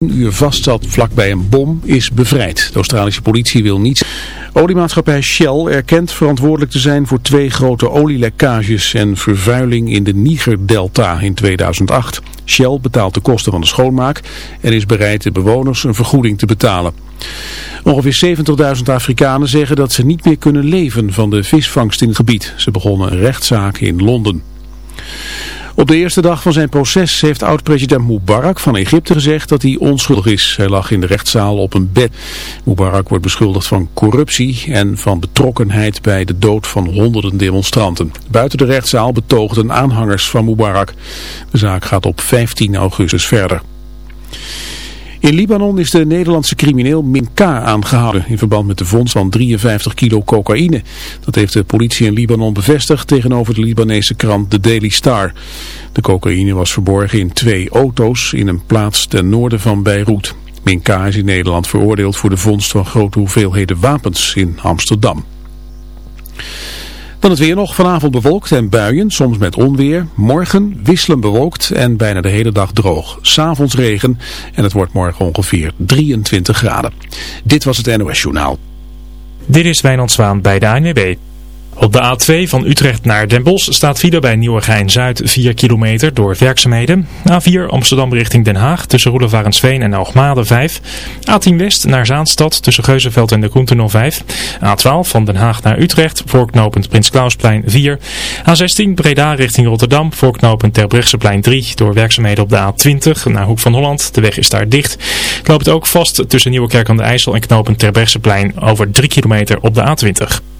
een uur vastzat vlakbij een bom is bevrijd. De Australische politie wil niets. Oliemaatschappij Shell erkent verantwoordelijk te zijn voor twee grote olielekkages en vervuiling in de Niger-delta in 2008. Shell betaalt de kosten van de schoonmaak en is bereid de bewoners een vergoeding te betalen. Ongeveer 70.000 Afrikanen zeggen dat ze niet meer kunnen leven van de visvangst in het gebied. Ze begonnen een rechtszaak in Londen. Op de eerste dag van zijn proces heeft oud-president Mubarak van Egypte gezegd dat hij onschuldig is. Hij lag in de rechtszaal op een bed. Mubarak wordt beschuldigd van corruptie en van betrokkenheid bij de dood van honderden demonstranten. Buiten de rechtszaal betoogden aanhangers van Mubarak. De zaak gaat op 15 augustus verder. In Libanon is de Nederlandse crimineel Minka aangehouden in verband met de vondst van 53 kilo cocaïne. Dat heeft de politie in Libanon bevestigd tegenover de Libanese krant The Daily Star. De cocaïne was verborgen in twee auto's in een plaats ten noorden van Beirut. Minka is in Nederland veroordeeld voor de vondst van grote hoeveelheden wapens in Amsterdam. Dan het weer nog vanavond bewolkt en buien, soms met onweer. Morgen wisselen bewolkt en bijna de hele dag droog. S'avonds regen en het wordt morgen ongeveer 23 graden. Dit was het NOS Journaal. Dit is Wijnand Zwaan bij de ANWB. Op de A2 van Utrecht naar Den Bosch staat file bij Nieuwegein-Zuid 4 kilometer door werkzaamheden. A4 Amsterdam richting Den Haag tussen Roelevarensveen en Hoogmade 5. A10 West naar Zaanstad tussen Geuzenveld en de Koentunnel 5. A12 van Den Haag naar Utrecht voorknopend Prins Klausplein 4. A16 Breda richting Rotterdam voorknopend Terbrechtseplein 3 door werkzaamheden op de A20 naar Hoek van Holland. De weg is daar dicht. Het loopt ook vast tussen Nieuwekerk aan de IJssel en knopend Terbrechtseplein over 3 kilometer op de A20.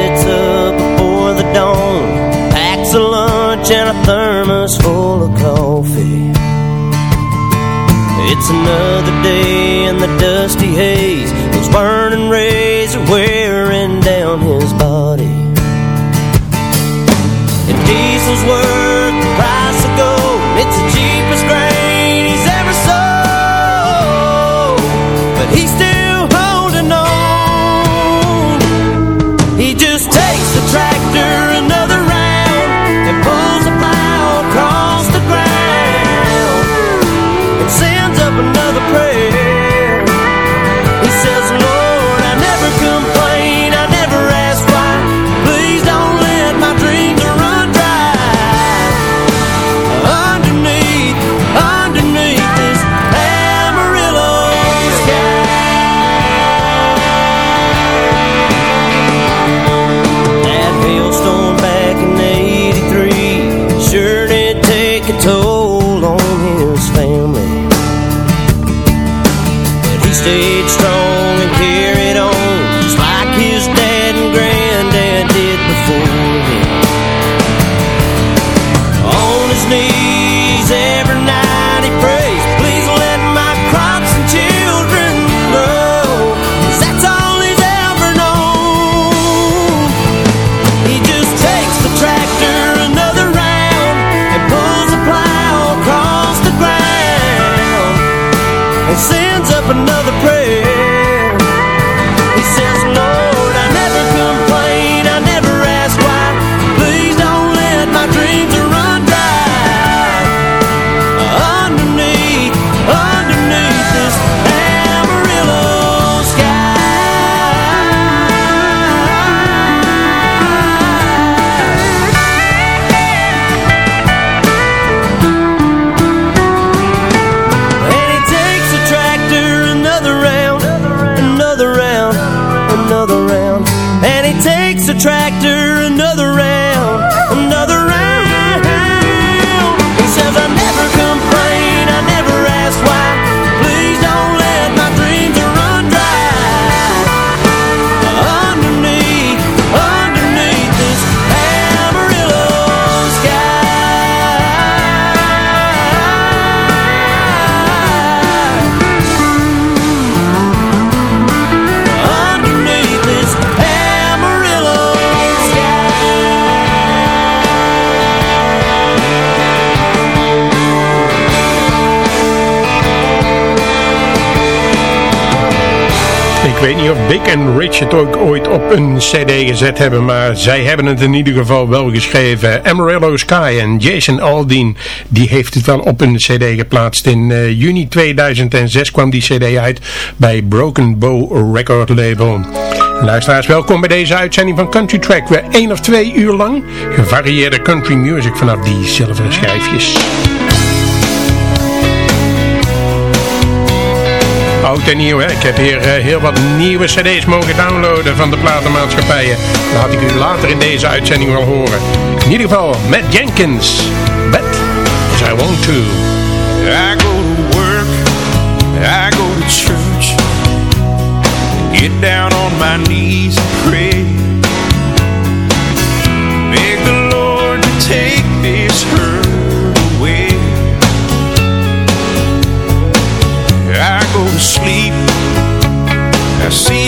Another day in the dusty haze, those burning rays het ook ooit op een cd gezet hebben, maar zij hebben het in ieder geval wel geschreven. Amarillo Sky en Jason Aldean, die heeft het wel op een cd geplaatst. In eh, juni 2006 kwam die cd uit bij Broken Bow Record Label. Luisteraars, welkom bij deze uitzending van Country Track. Weer één of twee uur lang gevarieerde country music vanaf die zilveren schijfjes. Oud en nieuw, hè? Ik heb hier eh, heel wat nieuwe cd's mogen downloaden van de platenmaatschappijen. Had ik u later in deze uitzending wel horen. In ieder geval, Matt Jenkins. As I want to. I go to work, I go to church, get down on my knees and pray. Beg the Lord to take this hurt sleep, I see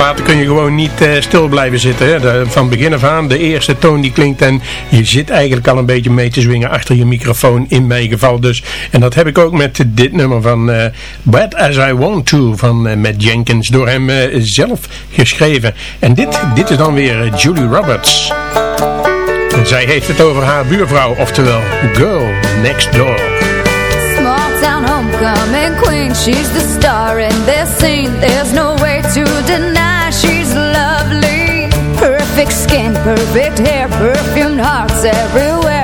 platen kun je gewoon niet uh, stil blijven zitten. Hè? Van begin af aan, de eerste toon die klinkt en je zit eigenlijk al een beetje mee te zwingen achter je microfoon in mijn geval dus. En dat heb ik ook met dit nummer van uh, Bad As I Want To van uh, Matt Jenkins door hem zelf geschreven. En dit, dit is dan weer Julie Roberts. En zij heeft het over haar buurvrouw, oftewel Girl Next Door. Homecoming queen, she's the star in this scene. There's no way to. Perfect skin, perfect hair, perfumed hearts everywhere.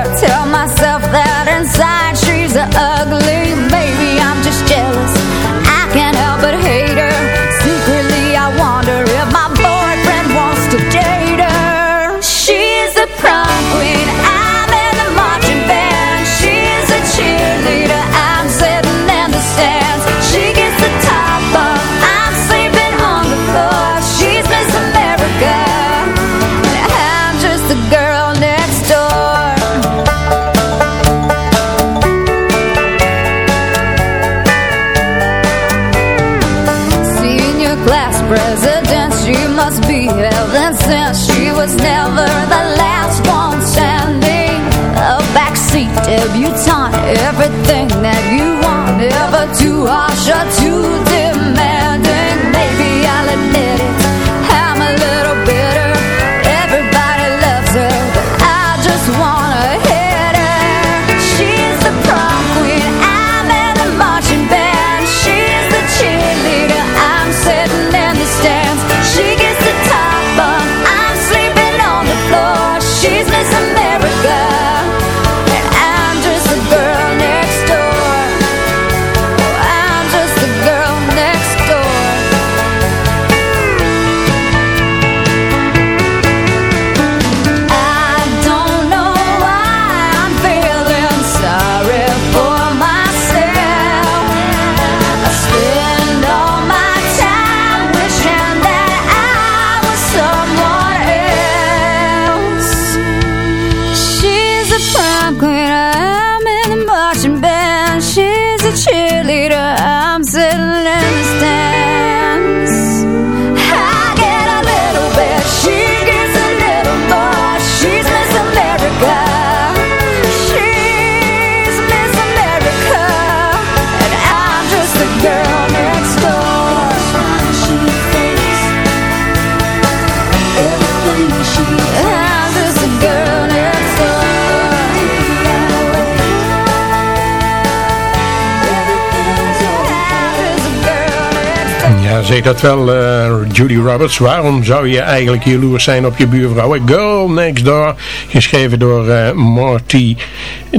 Zeg dat wel, eh, Judy Roberts. Waarom zou je eigenlijk jaloers zijn op je buurvrouw? A Girl Next Door, geschreven door eh, Marty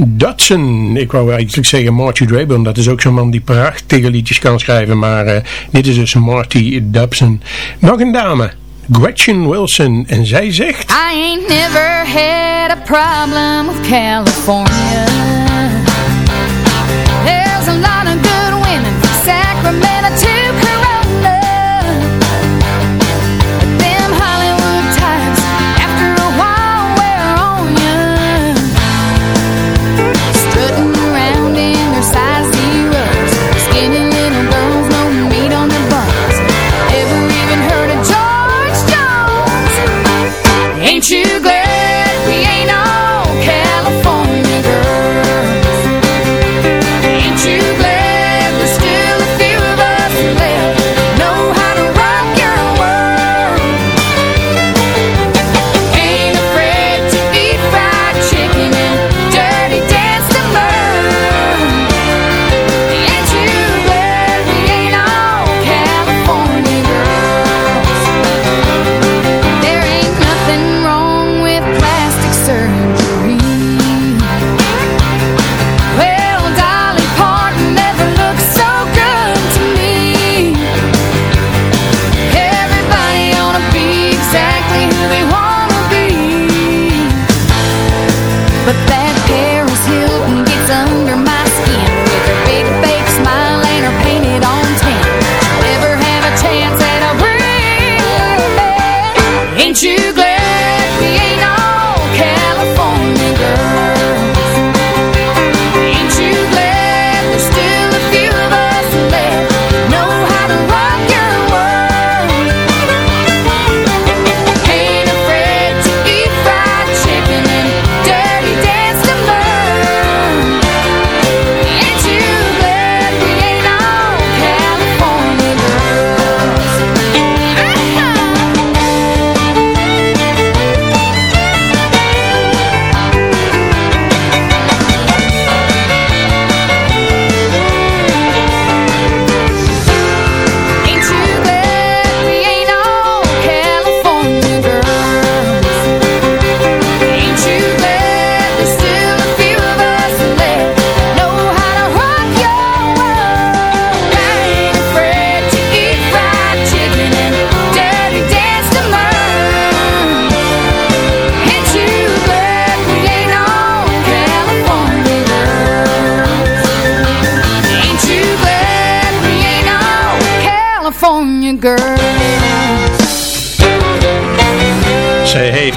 Dodson. Ik wou eigenlijk zeggen Marty Draburn. Dat is ook zo'n man die prachtige liedjes kan schrijven. Maar eh, dit is dus Marty Dodson. Nog een dame, Gretchen Wilson. En zij zegt... I ain't never had a problem with California.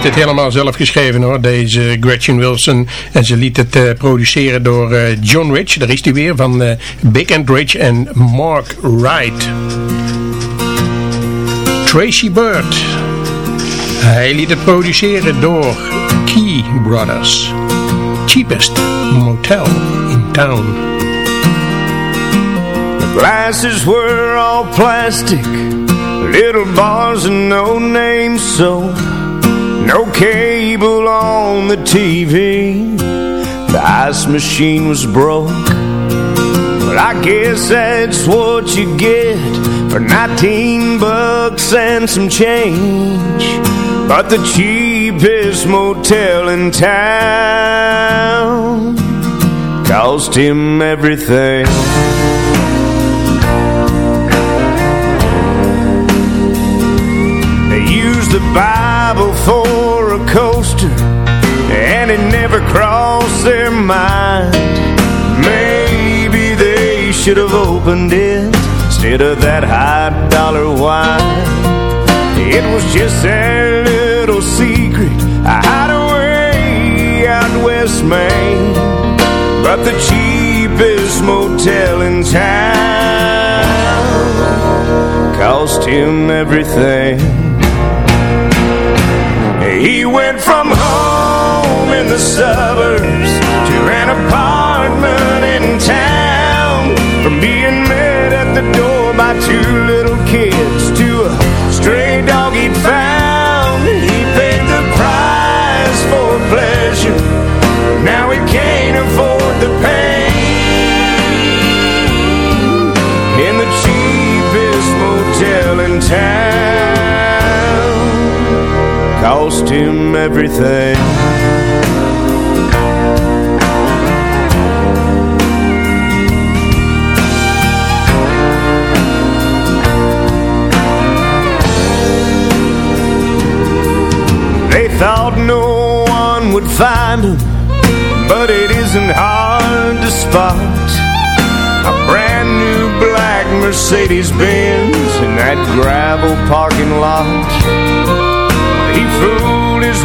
Heeft het helemaal zelf geschreven hoor, deze Gretchen Wilson. En ze liet het uh, produceren door uh, John Rich, daar is hij weer, van uh, Big and Rich en Mark Wright. Tracy Bird. Hij liet het produceren door Key Brothers. Cheapest motel in town. The glasses were all plastic. Little bars and no name soap. No cable on the TV. The ice machine was broke. But I guess that's what you get for 19 bucks and some change. But the cheapest motel in town cost him everything. They used the Bible for a coaster, and it never crossed their mind. Maybe they should have opened it instead of that high dollar wine. It was just their little secret, a hideaway out west Maine. But the cheapest motel in town cost him everything. He went from home in the suburbs to an apartment in town. From being met at the door by two little kids to a stray dog he'd found. He paid the price for pleasure. Now he can't afford the pain. In the cheapest motel in town cost him everything. They thought no one would find him, but it isn't hard to spot. A brand new black Mercedes Benz in that gravel parking lot.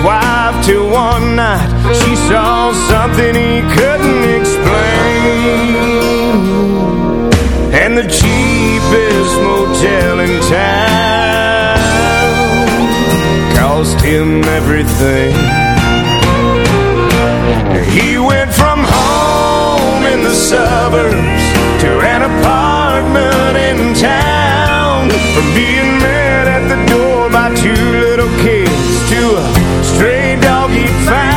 Wife till one night she saw something he couldn't explain. And the cheapest motel in town cost him everything. He went from home in the suburbs to an apartment in town. From being met at the two little kids to a stray dog he found.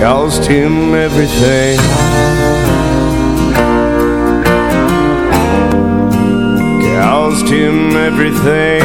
Cost him everything. Cost him everything.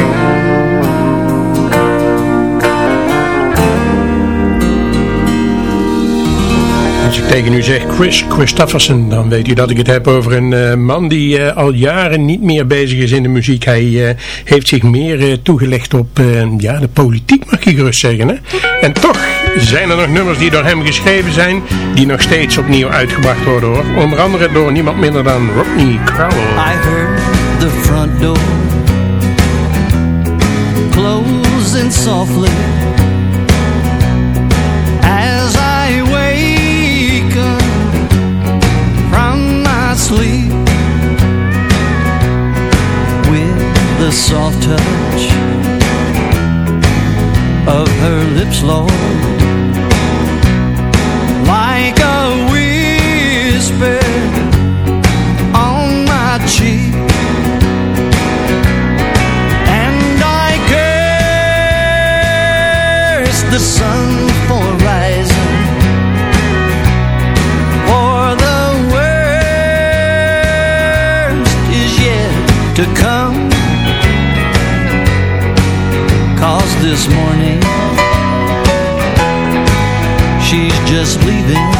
Als ik tegen u zeg Chris Christofferson, dan weet u dat ik het heb over een eh, man die eh, al jaren niet meer bezig is in de muziek. Hij eh, heeft zich meer toegelegd op ja, de politiek, mag je gerust zeggen. Hè? En toch zijn er nog nummers die door hem geschreven zijn, die nog steeds opnieuw uitgebracht worden hoor. Onder andere door niemand minder dan Rodney Crowell. I heard the front door closing softly as I wake up from my sleep with the soft touch of her lips, Lord, the sun for rising For the worst is yet to come. Cause this morning She's just leaving.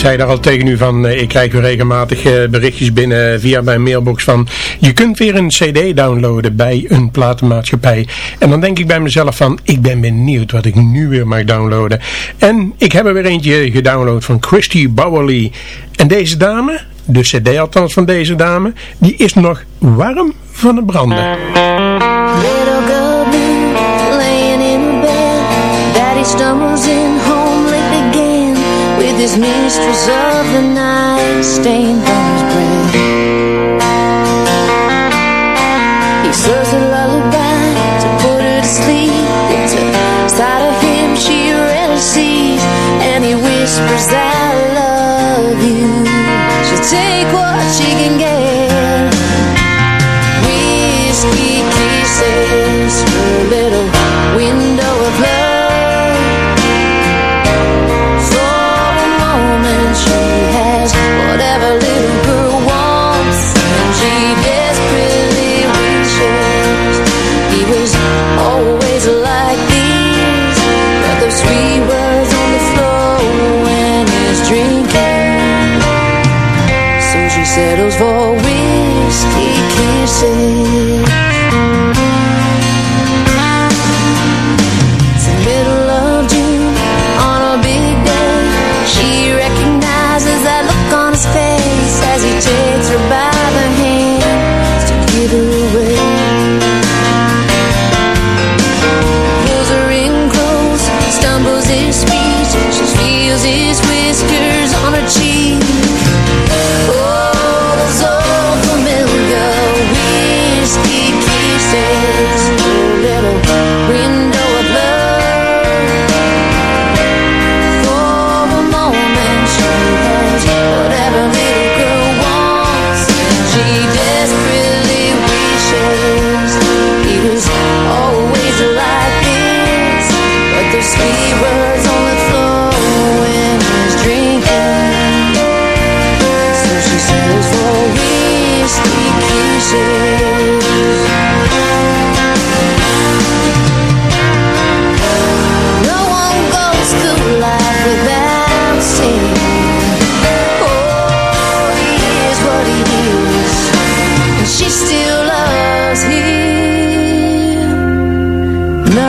Zei daar al tegen u van, eh, ik krijg weer regelmatig eh, berichtjes binnen via mijn mailbox van, je kunt weer een cd downloaden bij een platenmaatschappij. En dan denk ik bij mezelf van, ik ben benieuwd wat ik nu weer mag downloaden. En ik heb er weer eentje gedownload van Christy Bowerly. En deze dame, de cd althans van deze dame, die is nog warm van het branden. Little girl laying in bed. Daddy in home with his mistress of the night stained from his breath. He serves a lullaby to put her to sleep. It's a side of him she rarely sees, and he whispers, "I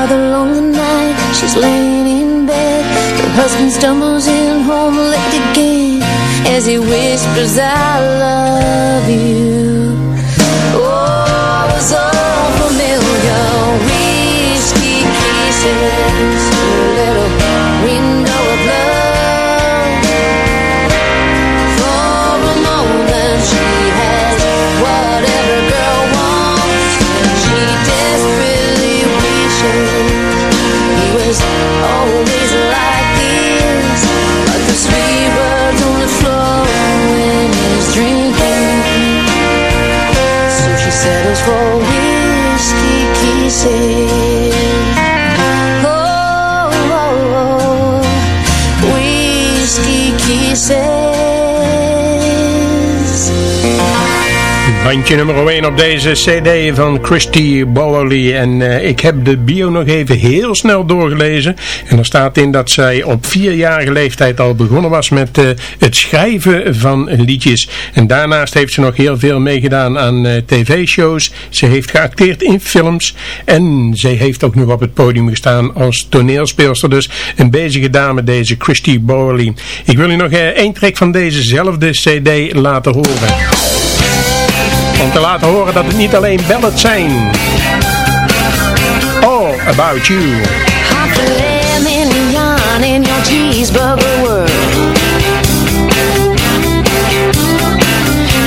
Another lonely night, she's laying in bed. Her husband stumbles in home late again as he whispers, I love you. Oh, it was all familiar whiskey kisses, a little places Oh, oh, oh. Whiskey kisses Bandje nummer 1 op deze cd van Christy Bowerly. En uh, ik heb de bio nog even heel snel doorgelezen. En er staat in dat zij op vierjarige leeftijd al begonnen was met uh, het schrijven van liedjes. En daarnaast heeft ze nog heel veel meegedaan aan uh, tv-shows. Ze heeft geacteerd in films. En ze heeft ook nog op het podium gestaan als toneelspeelster. Dus een bezige dame deze Christy Bowerly. Ik wil u nog één track van dezezelfde cd laten horen. Om te laten horen dat het niet alleen ballads zijn. All About You. Half a lemon yarn in your cheeseburger world.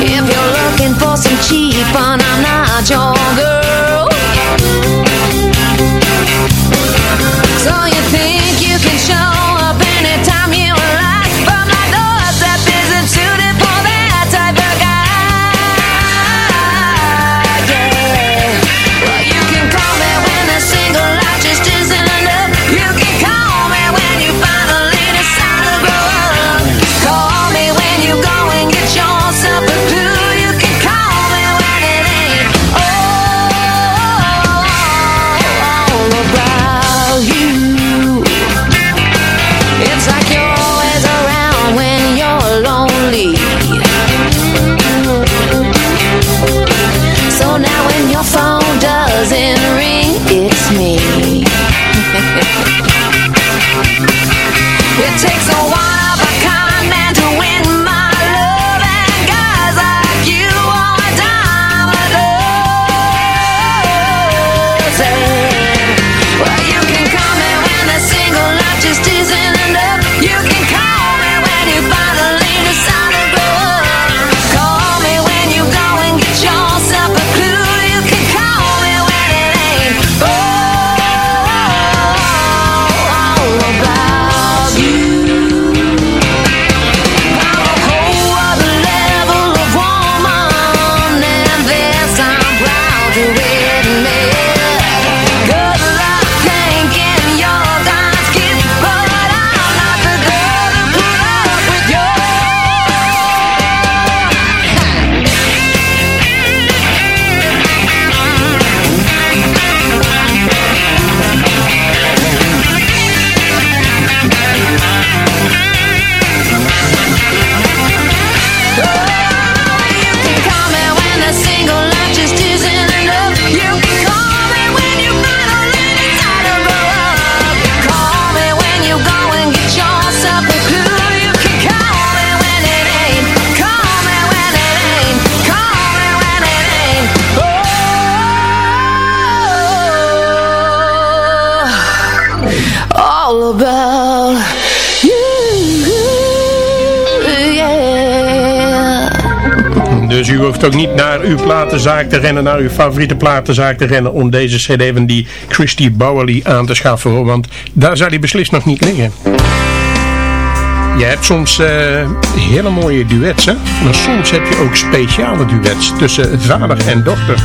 If you're looking for some cheap fun, I'm not your girl. U hoeft ook niet naar uw platenzaak te rennen, naar uw favoriete platenzaak te rennen om deze cd van die Christy Bowerly aan te schaffen want daar zal die beslist nog niet liggen. Je hebt soms eh, hele mooie duets, hè? maar soms heb je ook speciale duets tussen vader en dochter.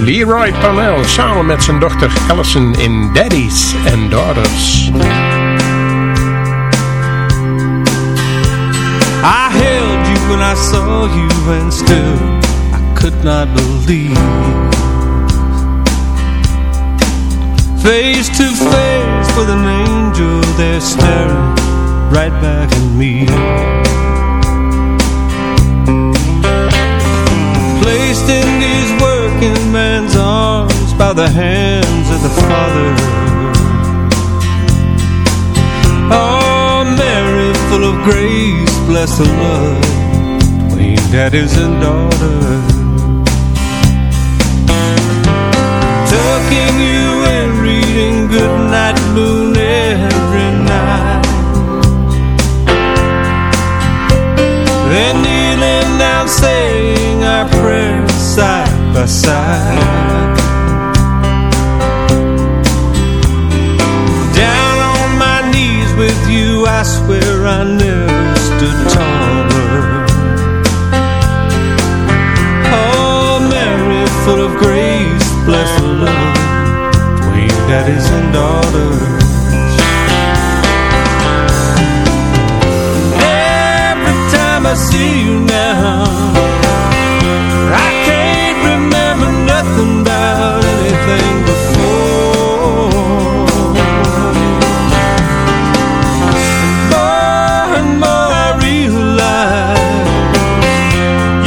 Leroy Panel samen met zijn dochter Allison in Daddies and Daughters. When I saw you and still I could not believe. Face to face with an angel there staring right back at me. Placed in these working man's arms by the hands of the Father. Oh, Mary, full of grace, bless the love between daddies and daughters. Tucking you in, reading Goodnight Moon every night. Then kneeling down, saying our prayers side by side. Down on my knees with you, I swear I never daddies and daughters. Every time I see you now, I can't remember nothing about anything before. More and more I realize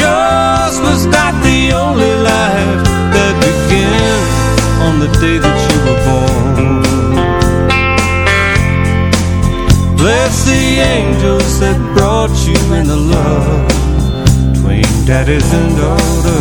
yours was not the only life that began on the day angels that brought you in the love between daddies and daughters.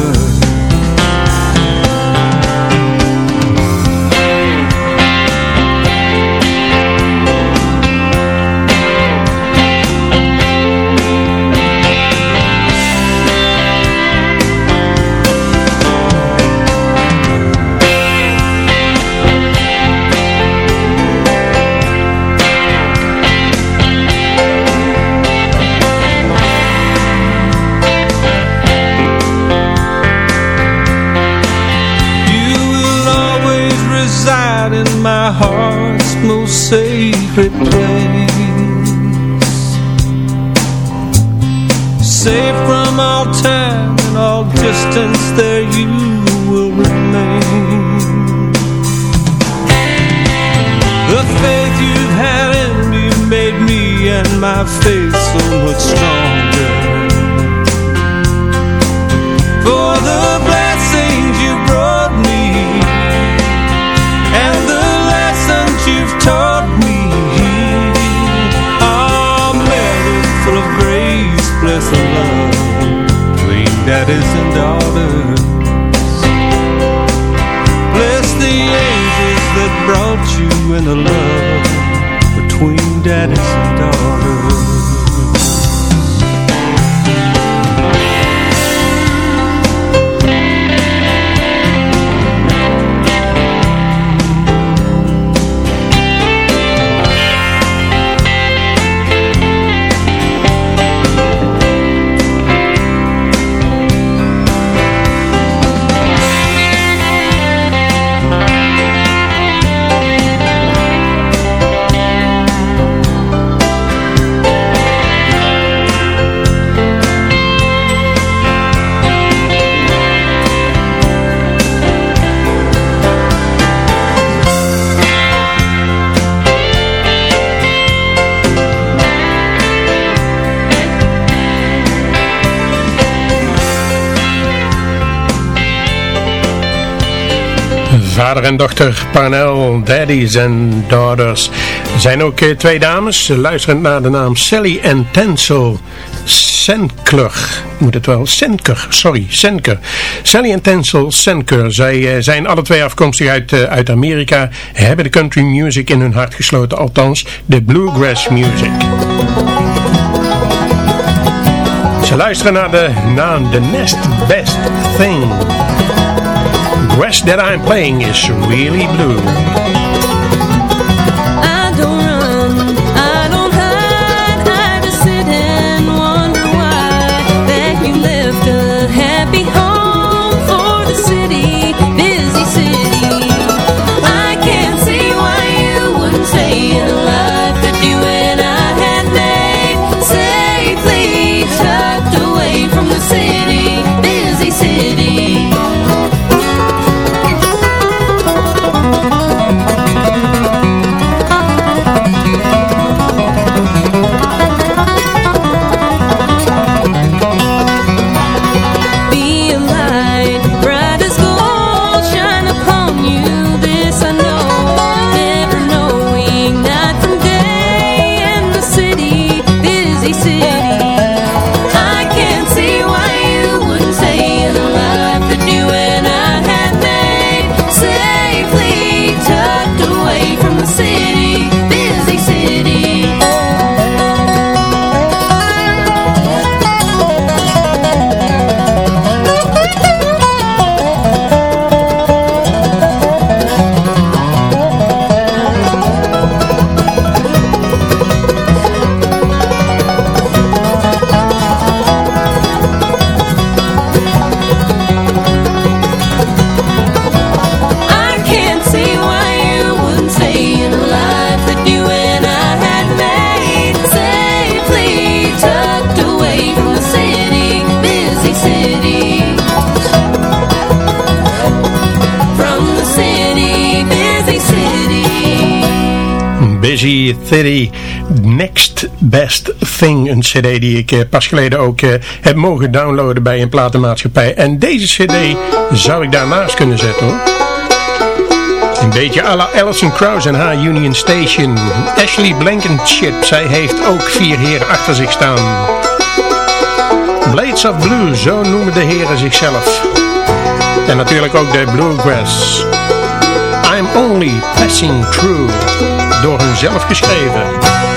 Distance there you will remain The faith you've had in me made me and my faith so much stronger for the blessings you brought me and the lessons you've taught me. Oh, Mary, full of grace, bless the love between daddies and in the love between daddies and daughters. Vader en dochter Parnell, daddies en daughters. Er zijn ook eh, twee dames, luisterend naar de naam Sally en Tensel Senkler. Moet het wel, Senker, sorry, Senker. Sally en Tensel Senker. Zij eh, zijn alle twee afkomstig uit, eh, uit Amerika. Hebben de country music in hun hart gesloten, althans de bluegrass music. Ze luisteren naar de naam The Next Best Thing. Grass that I'm playing is really blue. Busy City Next Best Thing. Een cd die ik eh, pas geleden ook eh, heb mogen downloaden bij een platenmaatschappij. En deze cd zou ik daarnaast kunnen zetten hoor. Een beetje à la Alison Krauss en haar Union Station. Ashley Blankenship, zij heeft ook vier heren achter zich staan. Blades of Blue, zo noemen de heren zichzelf. En natuurlijk ook de Bluegrass. I'm Only Passing Through, door hun zelf geschreven.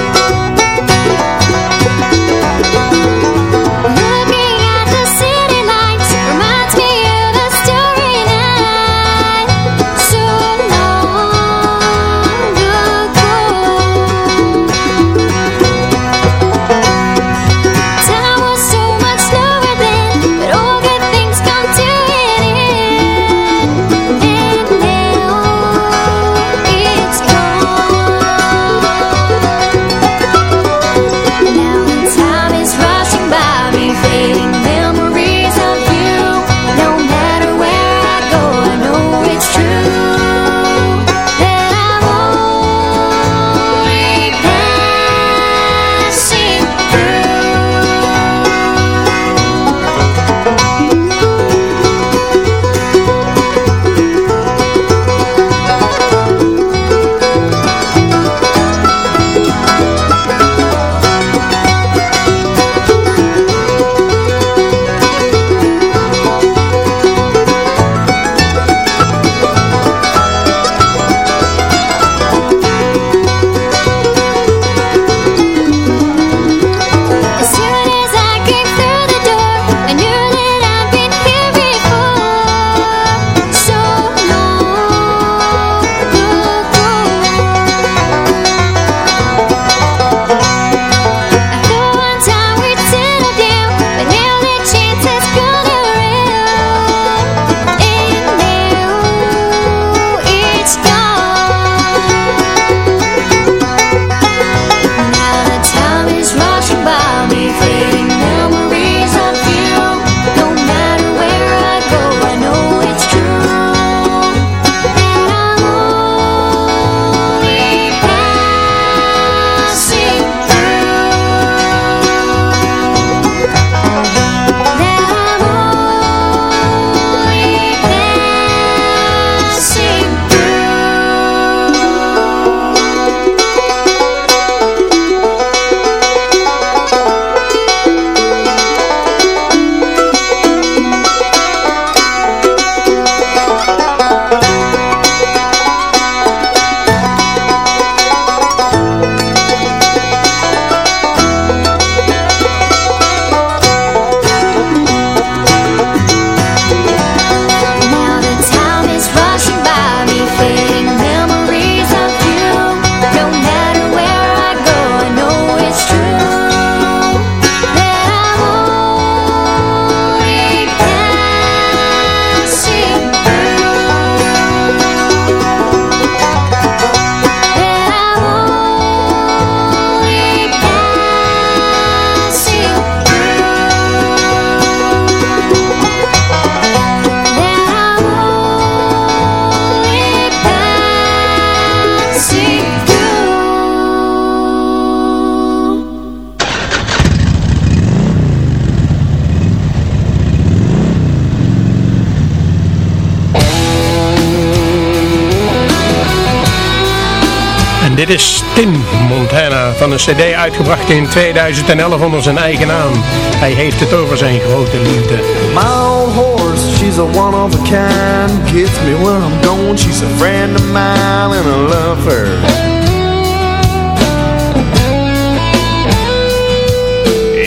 Dit is Tim Montana van een cd uitgebracht in 2011 onder zijn eigen naam. Hij heeft het over zijn grote liefde. My old horse, she's a one of a kind Gets me when I'm gone, she's a friend of mine And I love her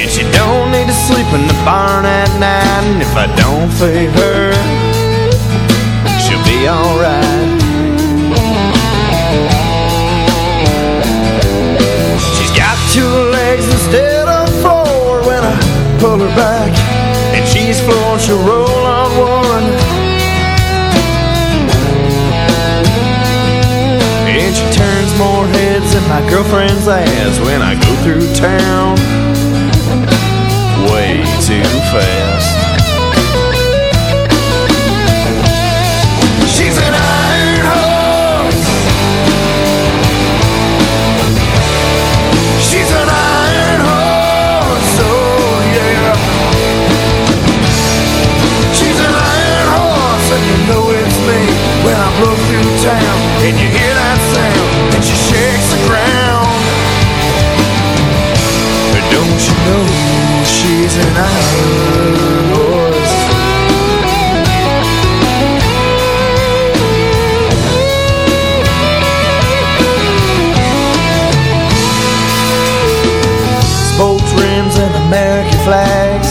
And she don't need to sleep in the barn at night. And if I don't feed her She'll be alright two legs instead of four When I pull her back. And she's floored, she'll roll on one. And she turns more heads than my girlfriend's ass When I go through town. Way too fast look through town and you hear that sound and she shakes the ground. But don't you know she's an outlaws? Boat rims and American flags,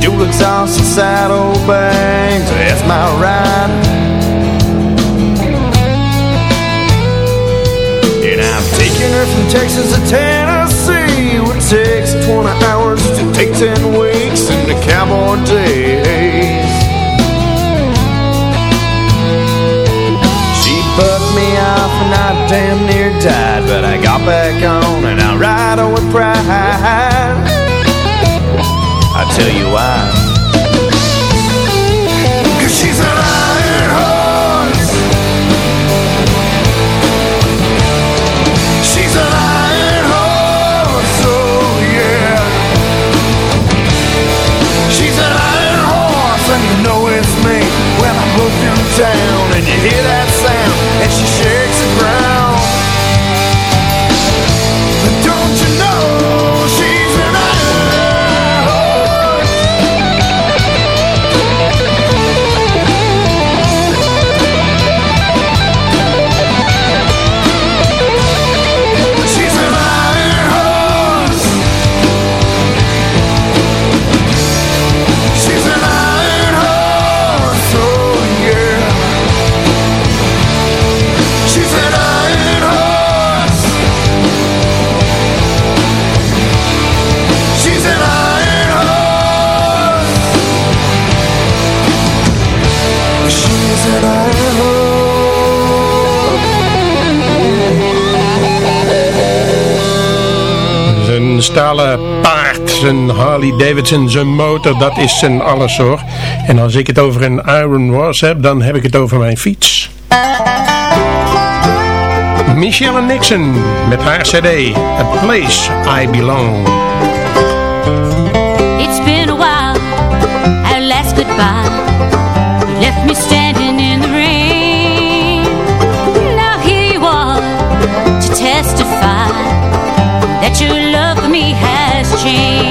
dual exhaust and saddlebags. That's my ride. Skinner from Texas to Tennessee it takes 20 hours to take 10 weeks in the cowboy days. She bucked me off and I damn near died, but I got back on and I ride on with pride. I tell you why. Een stalen paard, zijn Harley Davidson, zijn motor, dat is zijn alles hoor. En als ik het over een Iron Wars heb, dan heb ik het over mijn fiets. Michelle Nixon met haar cd, A Place I Belong. It's been a while, our last goodbye. change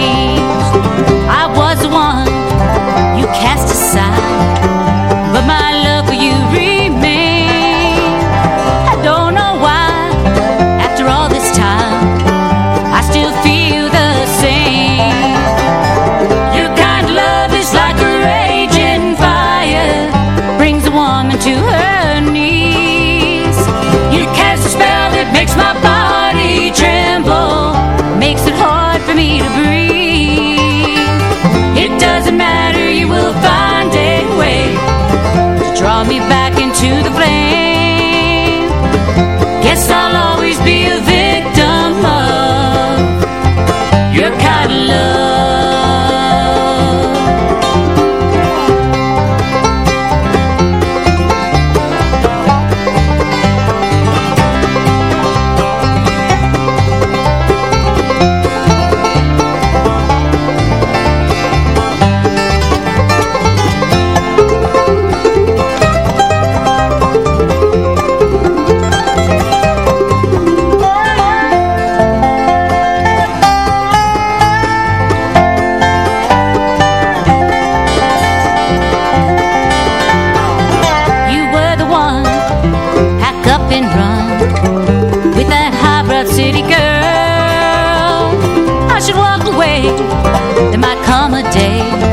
There might come a day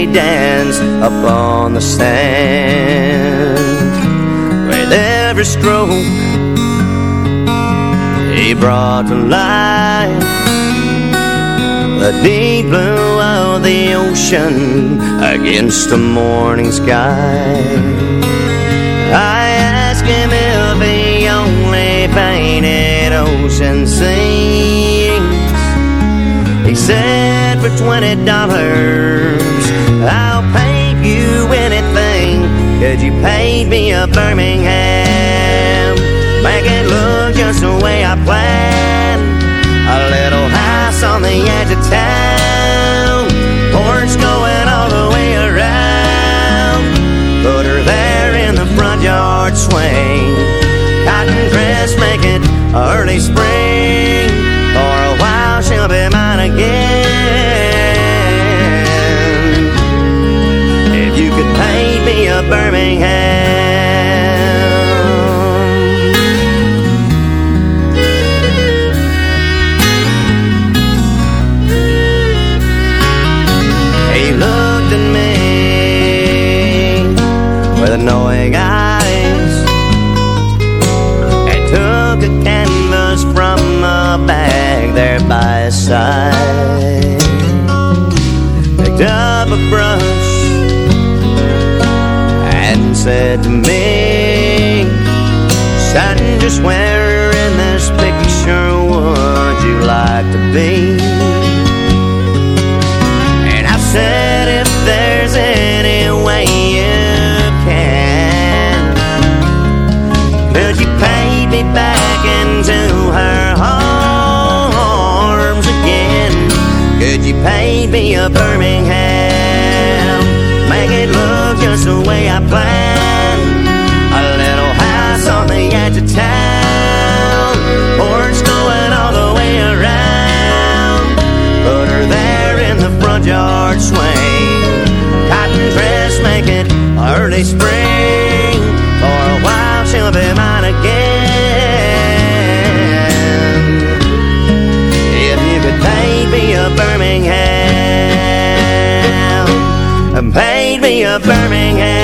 they dance upon the sand. With every stroke, he brought to life the deep blue of the ocean against the morning sky. I asked him if he only painted ocean scenes. He said for twenty dollars Could you paint me a Birmingham? Make it look just the way I planned. A little house on the edge of town, porch going all the way around. Put her there in the front yard swing. Cotton dress, make it early spring. For a while she'll be mine Birmingham. He looked at me with knowing eyes took a canvas from a bag there by his side. Picked up a brush said to me, Son, just where in this picture would you like to be? And I said, if there's any way you can, could you paint me back into her arms again? Could you paint me a Birmingham? Just the way I planned. A little house on the edge of town, porch going all the way around. Put her there in the front yard swing. Cotton dress, make it early spring. For a while she'll be mine again. If you could paint me a Birmingham, paint me a Birmingham,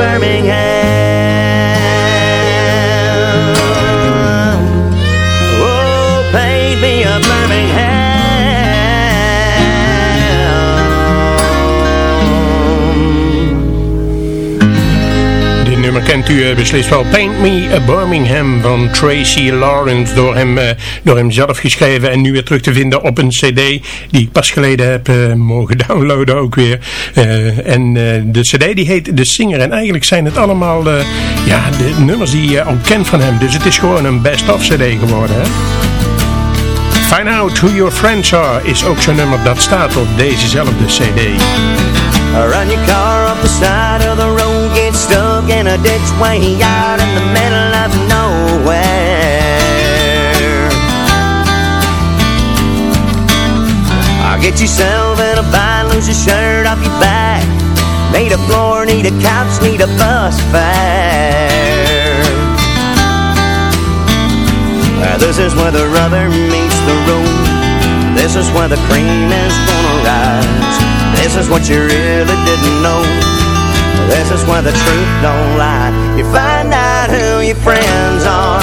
Birmingham. Kent u eh, beslist wel. Paint Me a Birmingham van Tracy Lawrence. Door hem, eh, door hem zelf geschreven en nu weer terug te vinden op een cd die ik pas geleden heb eh, mogen downloaden ook weer. En de cd die heet De Singer. En eigenlijk zijn het allemaal ja, de nummers die je al kent van hem. Dus het is gewoon een best-of cd geworden. Hè? Find Out Who Your Friends Are is ook zo'n nummer dat staat op dezezelfde cd. Run your car off the side of the road, get in a ditch way out in the middle of nowhere. I'll get yourself in a bind, lose your shirt off your back. Need a floor, need a couch, need a bus fare. This is where the rubber meets the road. This is where the cream is gonna rise. This is what you really didn't know. This is where the truth don't lie. You find out who your friends are.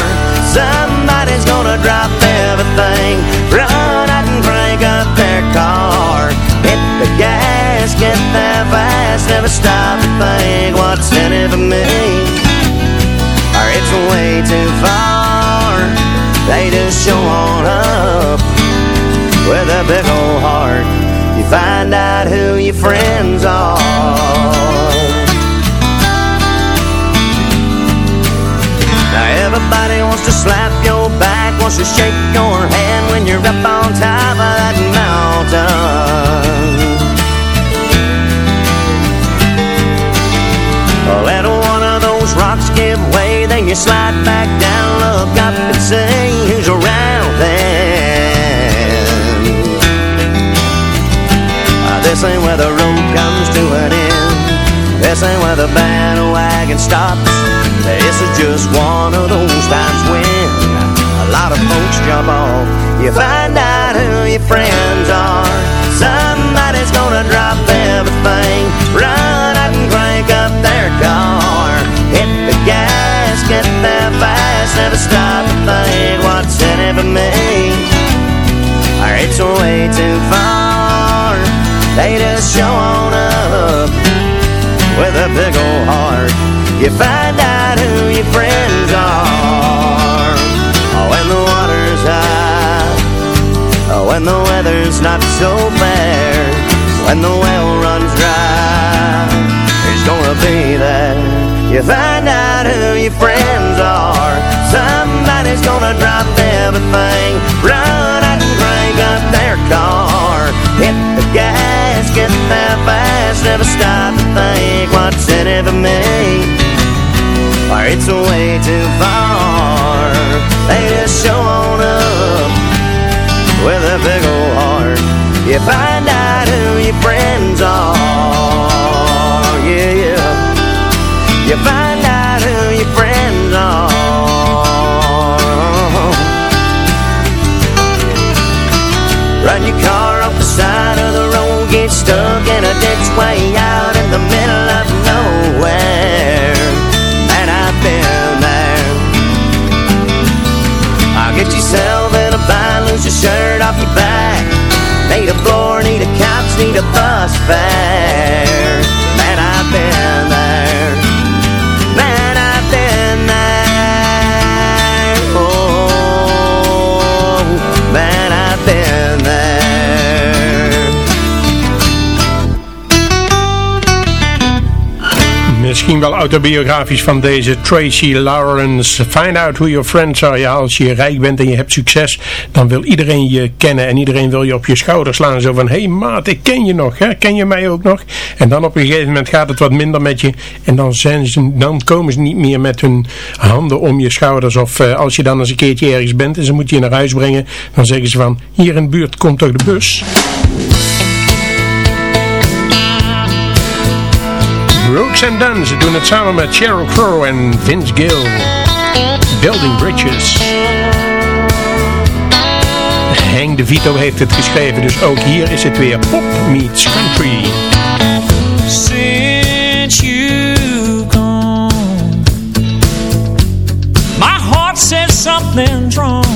Somebody's gonna drop everything. Run out and crank up their car. Hit the gas, get there fast. Never stop to think what's in it for me. Or it's way too far. They just show on up with a big old heart. You find out who your friends are. Everybody wants to slap your back wants to shake your hand when you're up on top of that mountain. Let one of those rocks give way, then you slide back down, look up and say, who's around then? Uh, This ain't where the road comes to an end. This ain't where the bandwagon stops. This is just one of those times when a lot of folks jump off. You find out who your friends are. Somebody's gonna drop everything. Run out and crank up their car. Hit the gas, get there fast. Never stop to think what's in it for me. It's way too far. They just show on up with a big old heart. You find who your friends are oh, when the water's high, oh, when the weather's not so fair, when the well runs dry. Gonna be? You find out who your friends are. Somebody's gonna drop everything, run and crank up their car, hit the gas, get there fast, never stop to think what's in it for me. Or it's way too far. They just show on up with a big old heart. You find out who your friends are. Yeah, yeah. You find out who your friends are. Run your car Misschien wel autobiografisch van deze Tracy Lawrence. Find out who your friends are. Ja, als je rijk bent en je hebt succes, dan wil iedereen je kennen. En iedereen wil je op je schouder slaan. Zo van, hé hey maat, ik ken je nog. Hè? Ken je mij ook nog? En dan op een gegeven moment gaat het wat minder met je. En dan, zijn ze, dan komen ze niet meer met hun handen om je schouders. Of eh, als je dan eens een keertje ergens bent en ze moeten je naar huis brengen. Dan zeggen ze van, hier in de buurt komt toch de bus. Brooks and Dunn, ze doen het samen met Sheryl Crow en Vince Gill. Building Bridges. Hank DeVito heeft het geschreven, dus ook hier is het weer pop meets country. Since you gone, my heart says something's wrong.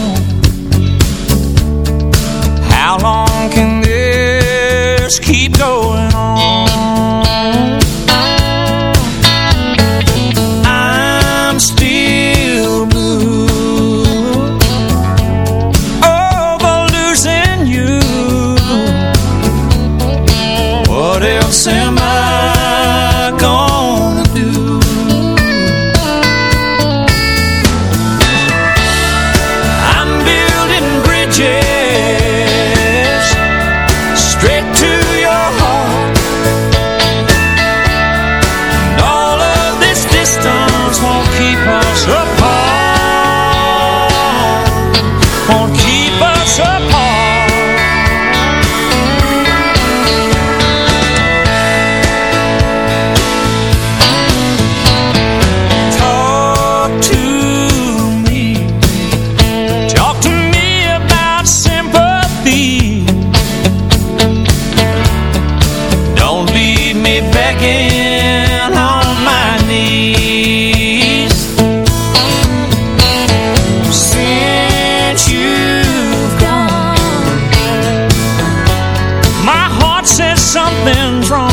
something's wrong.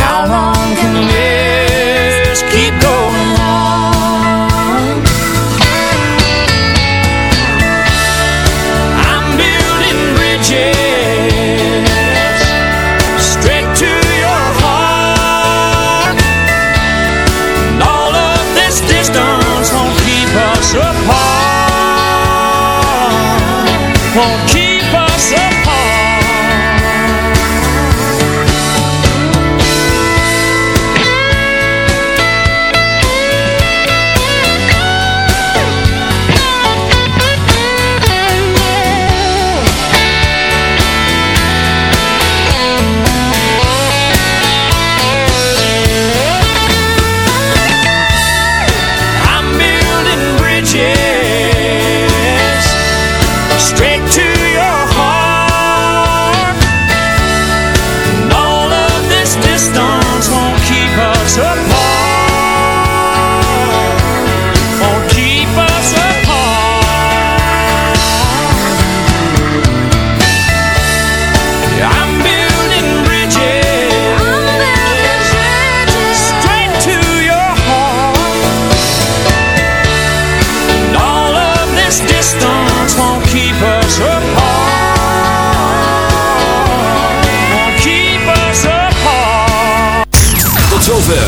How long can this keep going on? I'm building bridges Straight to your heart. And all of this distance won't keep us apart. Won't